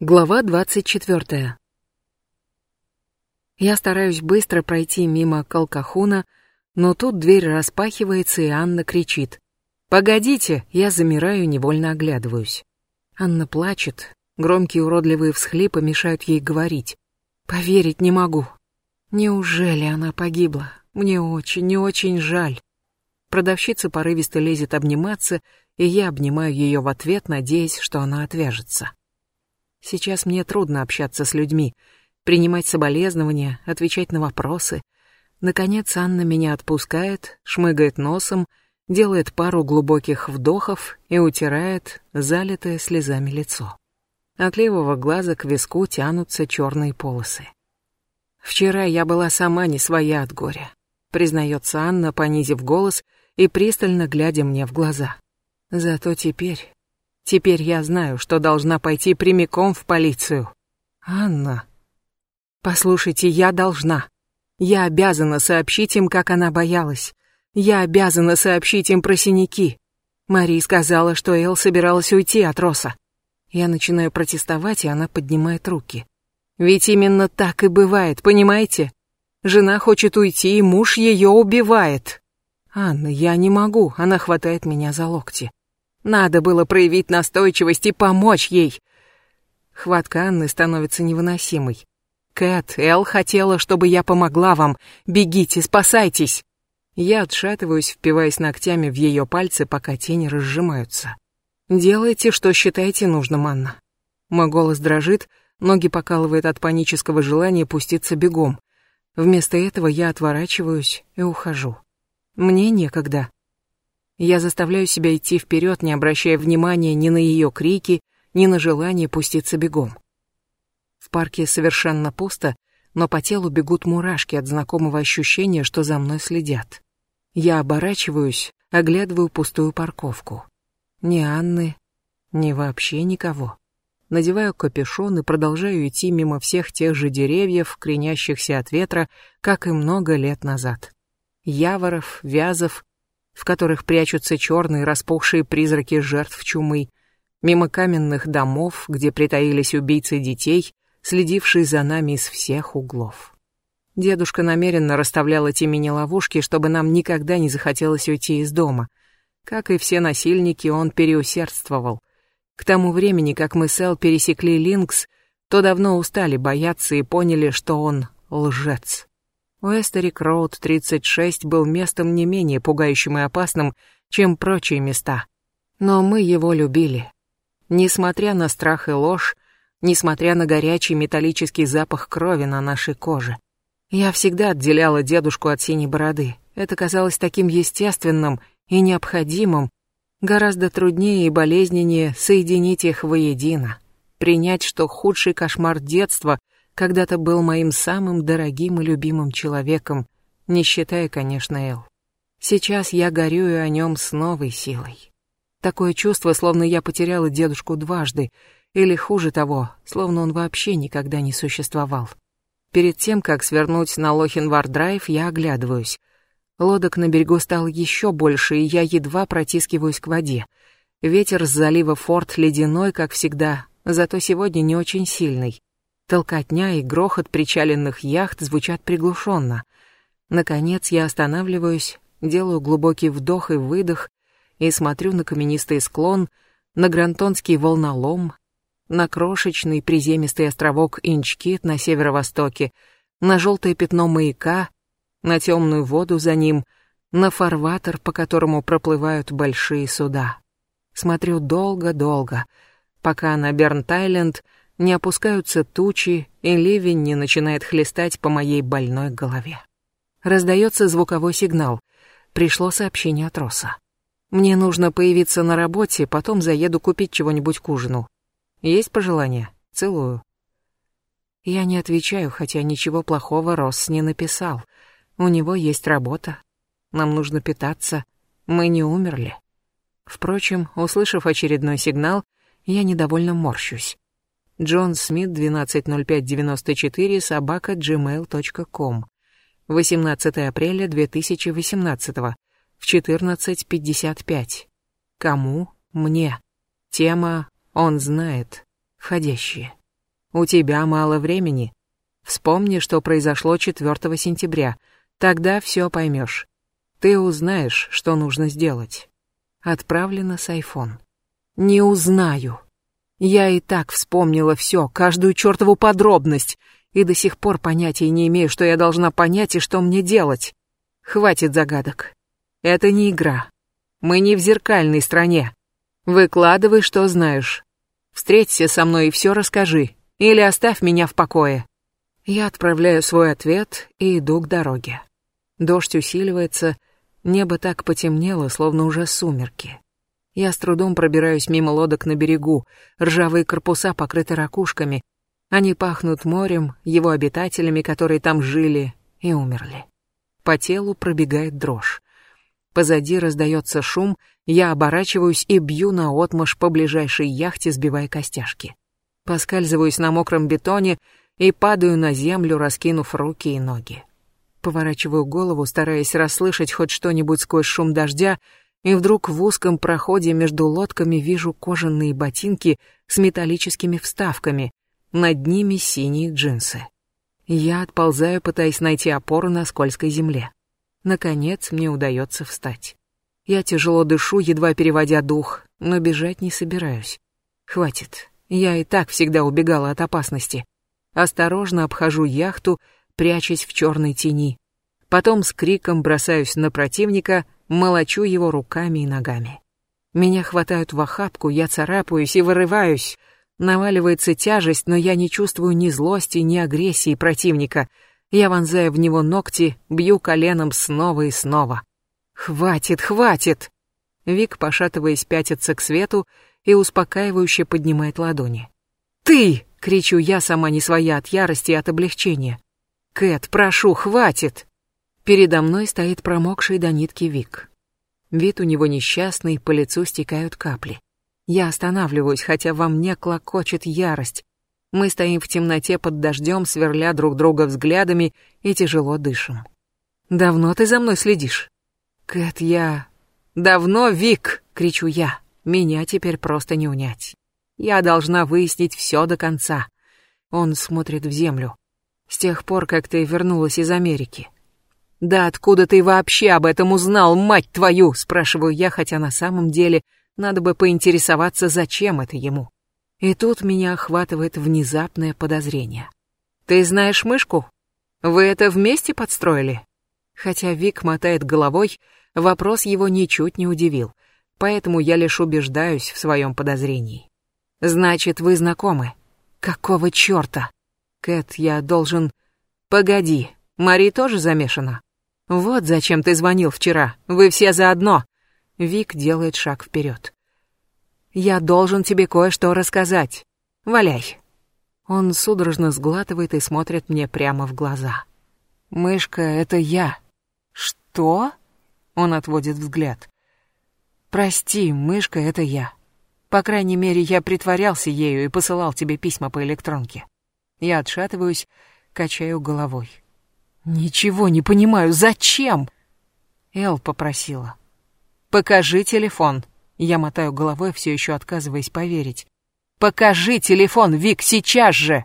Глава 24. Я стараюсь быстро пройти мимо Калкахуна, но тут дверь распахивается, и Анна кричит. «Погодите!» Я замираю, невольно оглядываюсь. Анна плачет, громкие уродливые всхлипы мешают ей говорить. Поверить не могу. Неужели она погибла? Мне очень, не очень жаль. Продавщица порывисто лезет обниматься, и я обнимаю ее в ответ, надеясь, что она отвяжется. Сейчас мне трудно общаться с людьми, принимать соболезнования, отвечать на вопросы. Наконец Анна меня отпускает, шмыгает носом, делает пару глубоких вдохов и утирает залитое слезами лицо. От левого глаза к виску тянутся черные полосы. «Вчера я была сама не своя от горя», — признается Анна, понизив голос и пристально глядя мне в глаза. «Зато теперь Теперь я знаю, что должна пойти прямиком в полицию. Анна. Послушайте, я должна. Я обязана сообщить им, как она боялась. Я обязана сообщить им про синяки. Мари сказала, что Эл собиралась уйти от Роса. Я начинаю протестовать, и она поднимает руки. Ведь именно так и бывает, понимаете? Жена хочет уйти, и муж ее убивает. Анна, я не могу, она хватает меня за локти. Надо было проявить настойчивость и помочь ей. Хватка Анны становится невыносимой. Кэт, Эл хотела, чтобы я помогла вам. Бегите, спасайтесь. Я отшатываюсь, впиваясь ногтями в ее пальцы, пока тени разжимаются. Делайте, что считаете нужным, Анна. Мой голос дрожит, ноги покалывает от панического желания пуститься бегом. Вместо этого я отворачиваюсь и ухожу. Мне некогда. Я заставляю себя идти вперед, не обращая внимания ни на ее крики, ни на желание пуститься бегом. В парке совершенно пусто, но по телу бегут мурашки от знакомого ощущения, что за мной следят. Я оборачиваюсь, оглядываю пустую парковку. Ни Анны, ни вообще никого. Надеваю капюшон и продолжаю идти мимо всех тех же деревьев, кренящихся от ветра, как и много лет назад. Яворов, вязов, в которых прячутся черные распухшие призраки жертв чумы, мимо каменных домов, где притаились убийцы детей, следившие за нами из всех углов. Дедушка намеренно расставлял эти мини-ловушки, чтобы нам никогда не захотелось уйти из дома. Как и все насильники, он переусердствовал. К тому времени, как мы с Эл пересекли Линкс, то давно устали бояться и поняли, что он лжец. Уэстерик Роуд 36 был местом не менее пугающим и опасным, чем прочие места. Но мы его любили. Несмотря на страх и ложь, несмотря на горячий металлический запах крови на нашей коже. Я всегда отделяла дедушку от синей бороды. Это казалось таким естественным и необходимым. Гораздо труднее и болезненнее соединить их воедино. Принять, что худший кошмар детства когда-то был моим самым дорогим и любимым человеком, не считая, конечно, Эл. Сейчас я горюю о нем с новой силой. Такое чувство, словно я потеряла дедушку дважды, или хуже того, словно он вообще никогда не существовал. Перед тем, как свернуть на Лохинвар-драйв, я оглядываюсь. Лодок на берегу стало еще больше, и я едва протискиваюсь к воде. Ветер с залива Форт ледяной, как всегда, зато сегодня не очень сильный. Толкотня и грохот причаленных яхт звучат приглушенно. Наконец я останавливаюсь, делаю глубокий вдох и выдох и смотрю на каменистый склон, на Грантонский волнолом, на крошечный приземистый островок Инчкит на северо-востоке, на желтое пятно маяка, на темную воду за ним, на фарватер, по которому проплывают большие суда. Смотрю долго-долго, пока на Бернтайленд — не опускаются тучи, и ливень не начинает хлестать по моей больной голове. Раздается звуковой сигнал. Пришло сообщение от Роса. Мне нужно появиться на работе, потом заеду купить чего-нибудь к ужину. Есть пожелания? Целую. Я не отвечаю, хотя ничего плохого Росс не написал. У него есть работа. Нам нужно питаться. Мы не умерли. Впрочем, услышав очередной сигнал, я недовольно морщусь. Джон Смит 120594 собака gmail.com 18 апреля 2018 в 14.55 Кому? Мне. Тема «Он знает». Входящие. У тебя мало времени. Вспомни, что произошло 4 сентября. Тогда все поймешь. Ты узнаешь, что нужно сделать. Отправлено с iPhone. Не узнаю. Я и так вспомнила все, каждую чертову подробность, и до сих пор понятия не имею, что я должна понять и что мне делать. Хватит загадок. Это не игра. Мы не в зеркальной стране. Выкладывай, что знаешь. Встреться со мной и все расскажи. Или оставь меня в покое. Я отправляю свой ответ и иду к дороге. Дождь усиливается, небо так потемнело, словно уже сумерки. Я с трудом пробираюсь мимо лодок на берегу, ржавые корпуса покрыты ракушками. Они пахнут морем, его обитателями, которые там жили и умерли. По телу пробегает дрожь. Позади раздается шум, я оборачиваюсь и бью на отмашь по ближайшей яхте, сбивая костяшки. Поскальзываюсь на мокром бетоне и падаю на землю, раскинув руки и ноги. Поворачиваю голову, стараясь расслышать хоть что-нибудь сквозь шум дождя, и вдруг в узком проходе между лодками вижу кожаные ботинки с металлическими вставками, над ними синие джинсы. Я отползаю, пытаясь найти опору на скользкой земле. Наконец мне удается встать. Я тяжело дышу, едва переводя дух, но бежать не собираюсь. Хватит, я и так всегда убегала от опасности. Осторожно обхожу яхту, прячась в черной тени. Потом с криком бросаюсь на противника, молочу его руками и ногами. Меня хватают в охапку, я царапаюсь и вырываюсь. Наваливается тяжесть, но я не чувствую ни злости, ни агрессии противника. Я вонзаю в него ногти, бью коленом снова и снова. «Хватит, хватит!» Вик, пошатываясь, пятится к свету и успокаивающе поднимает ладони. «Ты!» — кричу я, сама не своя от ярости и от облегчения. «Кэт, прошу, хватит!» Передо мной стоит промокший до нитки Вик. Вид у него несчастный, по лицу стекают капли. Я останавливаюсь, хотя во мне клокочет ярость. Мы стоим в темноте под дождем, сверля друг друга взглядами и тяжело дышим. «Давно ты за мной следишь?» «Кэт, я...» «Давно, Вик!» — кричу я. Меня теперь просто не унять. Я должна выяснить все до конца. Он смотрит в землю. С тех пор, как ты вернулась из Америки. Да откуда ты вообще об этом узнал, мать твою? Спрашиваю я, хотя на самом деле надо бы поинтересоваться, зачем это ему. И тут меня охватывает внезапное подозрение. Ты знаешь мышку? Вы это вместе подстроили? Хотя Вик мотает головой, вопрос его ничуть не удивил, поэтому я лишь убеждаюсь в своем подозрении. Значит, вы знакомы. Какого чёрта? Кэт, я должен... Погоди, Мари тоже замешана? Вот зачем ты звонил вчера. Вы все заодно. Вик делает шаг вперед. Я должен тебе кое-что рассказать. Валяй. Он судорожно сглатывает и смотрит мне прямо в глаза. Мышка, это я. Что? Он отводит взгляд. Прости, мышка, это я. По крайней мере, я притворялся ею и посылал тебе письма по электронке. Я отшатываюсь, качаю головой. Ничего не понимаю, зачем? Эл попросила. Покажи телефон. Я мотаю головой, все еще отказываясь поверить. Покажи телефон, Вик, сейчас же!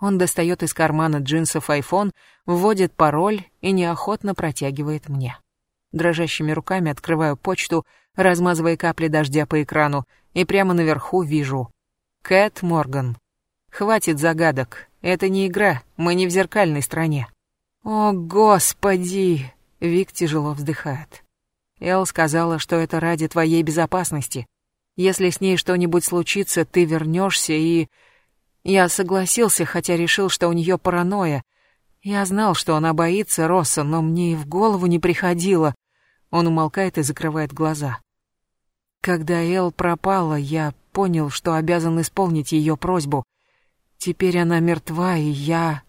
Он достает из кармана джинсов айфон, вводит пароль и неохотно протягивает мне. Дрожащими руками открываю почту, размазывая капли дождя по экрану, и прямо наверху вижу Кэт Морган. Хватит загадок. Это не игра, мы не в зеркальной стране. О, господи! Вик тяжело вздыхает. Эл сказала, что это ради твоей безопасности. Если с ней что-нибудь случится, ты вернешься и... Я согласился, хотя решил, что у нее паранойя. Я знал, что она боится Росса, но мне и в голову не приходило. Он умолкает и закрывает глаза. Когда Эл пропала, я понял, что обязан исполнить ее просьбу. Теперь она мертва, и я...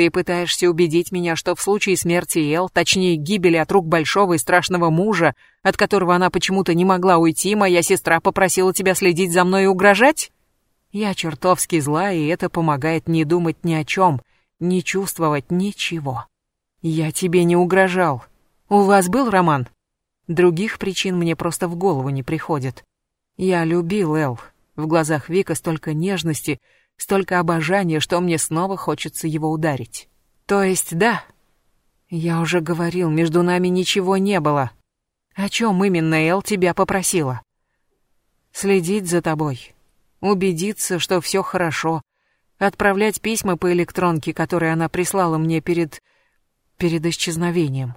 Ты пытаешься убедить меня, что в случае смерти Эл, точнее гибели от рук большого и страшного мужа, от которого она почему-то не могла уйти, моя сестра попросила тебя следить за мной и угрожать? Я чертовски зла, и это помогает не думать ни о чем, не чувствовать ничего. Я тебе не угрожал. У вас был роман? Других причин мне просто в голову не приходит. Я любил Эл. В глазах Вика столько нежности, Столько обожания, что мне снова хочется его ударить. То есть, да. Я уже говорил, между нами ничего не было. О чем именно Эл тебя попросила? Следить за тобой. Убедиться, что все хорошо. Отправлять письма по электронке, которые она прислала мне перед... перед исчезновением.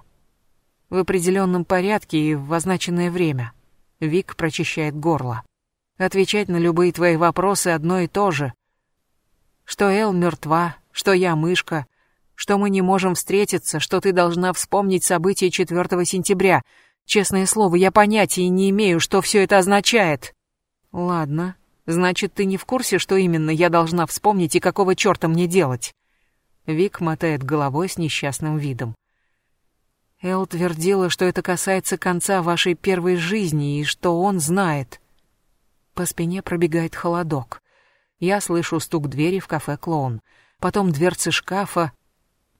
В определенном порядке и в означенное время. Вик прочищает горло. Отвечать на любые твои вопросы одно и то же. Что Эл мертва, что я мышка, что мы не можем встретиться, что ты должна вспомнить события 4 сентября. Честное слово, я понятия не имею, что все это означает. Ладно, значит, ты не в курсе, что именно я должна вспомнить и какого черта мне делать? Вик мотает головой с несчастным видом. Эл твердила, что это касается конца вашей первой жизни и что он знает. По спине пробегает холодок. Я слышу стук двери в кафе «Клоун». Потом дверцы шкафа,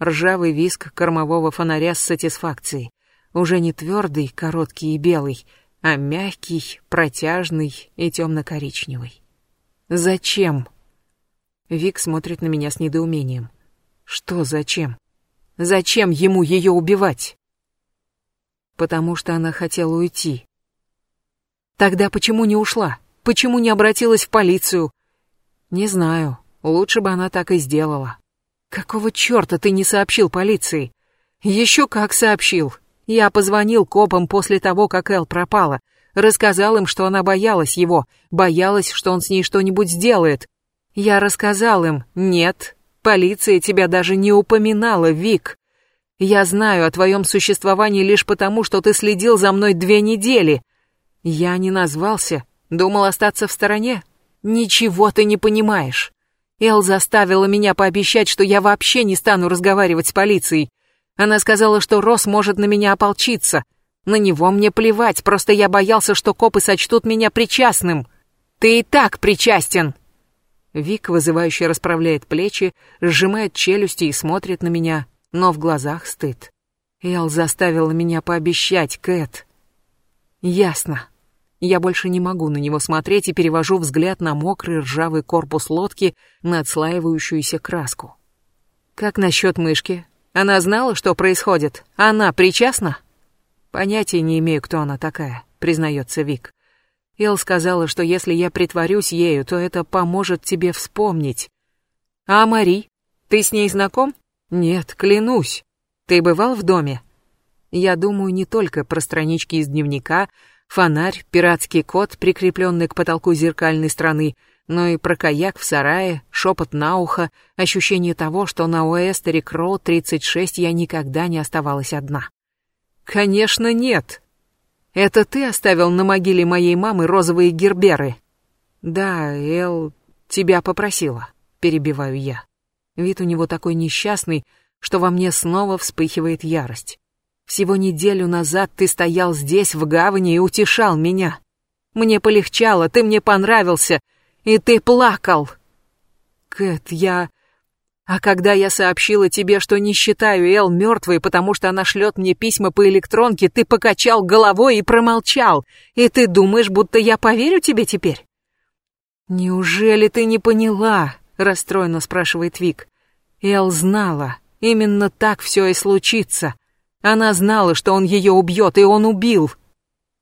ржавый виск кормового фонаря с сатисфакцией. Уже не твердый, короткий и белый, а мягкий, протяжный и темно-коричневый. «Зачем?» Вик смотрит на меня с недоумением. «Что зачем? Зачем ему ее убивать?» «Потому что она хотела уйти». «Тогда почему не ушла? Почему не обратилась в полицию?» «Не знаю. Лучше бы она так и сделала». «Какого черта ты не сообщил полиции?» «Еще как сообщил. Я позвонил копам после того, как Эл пропала. Рассказал им, что она боялась его, боялась, что он с ней что-нибудь сделает. Я рассказал им, нет, полиция тебя даже не упоминала, Вик. Я знаю о твоем существовании лишь потому, что ты следил за мной две недели. Я не назвался, думал остаться в стороне. Ничего ты не понимаешь. Эл заставила меня пообещать, что я вообще не стану разговаривать с полицией. Она сказала, что Рос может на меня ополчиться. На него мне плевать, просто я боялся, что копы сочтут меня причастным. Ты и так причастен. Вик вызывающе расправляет плечи, сжимает челюсти и смотрит на меня, но в глазах стыд. Эл заставила меня пообещать, Кэт. Ясно. Я больше не могу на него смотреть и перевожу взгляд на мокрый ржавый корпус лодки, на отслаивающуюся краску. Как насчет мышки? Она знала, что происходит? Она причастна? Понятия не имею, кто она такая, признается Вик. Эл сказала, что если я притворюсь ею, то это поможет тебе вспомнить. А Мари? Ты с ней знаком? Нет, клянусь. Ты бывал в доме? Я думаю не только про странички из дневника, фонарь, пиратский кот, прикрепленный к потолку зеркальной страны, но и про каяк в сарае, шепот на ухо, ощущение того, что на Уэстере Кроу 36 я никогда не оставалась одна. Конечно, нет. Это ты оставил на могиле моей мамы розовые герберы? Да, Эл тебя попросила, перебиваю я. Вид у него такой несчастный, что во мне снова вспыхивает ярость. Всего неделю назад ты стоял здесь, в гавани, и утешал меня. Мне полегчало, ты мне понравился, и ты плакал. Кэт, я... А когда я сообщила тебе, что не считаю Эл мертвой, потому что она шлет мне письма по электронке, ты покачал головой и промолчал. И ты думаешь, будто я поверю тебе теперь? Неужели ты не поняла? Расстроенно спрашивает Вик. Эл знала. Именно так все и случится. Она знала, что он ее убьет, и он убил.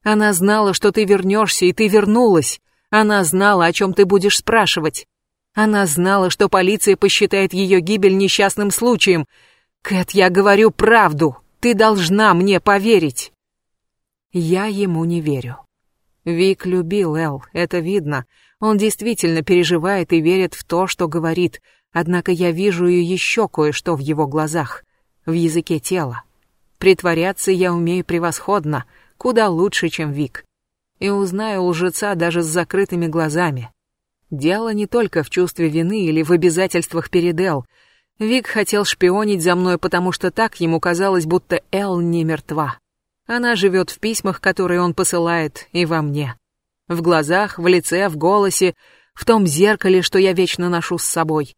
Она знала, что ты вернешься, и ты вернулась. Она знала, о чем ты будешь спрашивать. Она знала, что полиция посчитает ее гибель несчастным случаем. Кэт, я говорю правду. Ты должна мне поверить. Я ему не верю. Вик любил Эл, это видно. Он действительно переживает и верит в то, что говорит. Однако я вижу еще кое-что в его глазах, в языке тела. Притворяться я умею превосходно, куда лучше, чем Вик. И узнаю лжеца даже с закрытыми глазами. Дело не только в чувстве вины или в обязательствах перед Эл. Вик хотел шпионить за мной, потому что так ему казалось, будто Эл не мертва. Она живет в письмах, которые он посылает, и во мне. В глазах, в лице, в голосе, в том зеркале, что я вечно ношу с собой.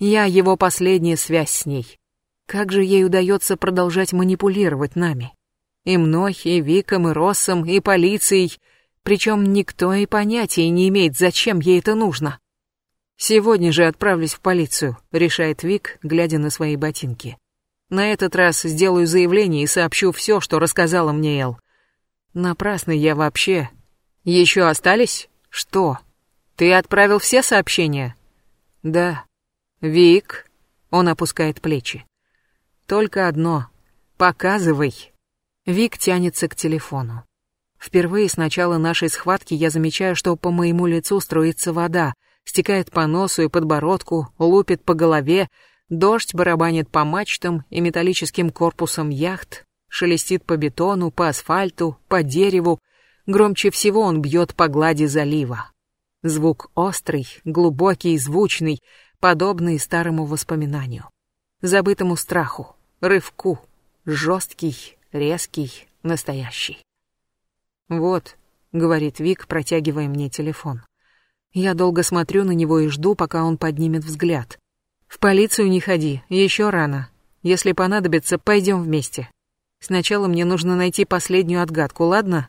Я его последняя связь с ней. Как же ей удается продолжать манипулировать нами? И мной, и Виком, и Россом, и полицией. Причем никто и понятия не имеет, зачем ей это нужно. Сегодня же отправлюсь в полицию, решает Вик, глядя на свои ботинки. На этот раз сделаю заявление и сообщу все, что рассказала мне Эл. Напрасно я вообще... Еще остались? Что? Ты отправил все сообщения? Да. Вик... Он опускает плечи. Только одно. Показывай. Вик тянется к телефону. Впервые с начала нашей схватки я замечаю, что по моему лицу струится вода, стекает по носу и подбородку, лупит по голове, дождь барабанит по мачтам и металлическим корпусам яхт, шелестит по бетону, по асфальту, по дереву, громче всего он бьет по глади залива. Звук острый, глубокий, звучный, подобный старому воспоминанию. Забытому страху, рывку, жесткий, резкий, настоящий. «Вот», — говорит Вик, протягивая мне телефон. Я долго смотрю на него и жду, пока он поднимет взгляд. «В полицию не ходи, еще рано. Если понадобится, пойдем вместе. Сначала мне нужно найти последнюю отгадку, ладно?»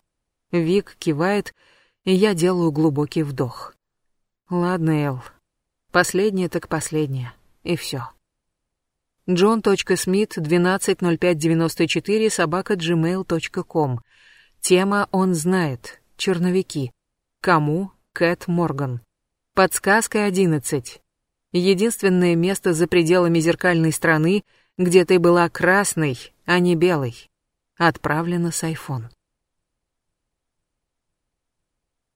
Вик кивает, и я делаю глубокий вдох. «Ладно, Эл. Последнее так последнее. И все. John.Smith 120594 собака gmail.com. Тема «Он знает». Черновики. Кому? Кэт Морган. Подсказка 11. Единственное место за пределами зеркальной страны, где ты была красной, а не белой. Отправлено с iPhone.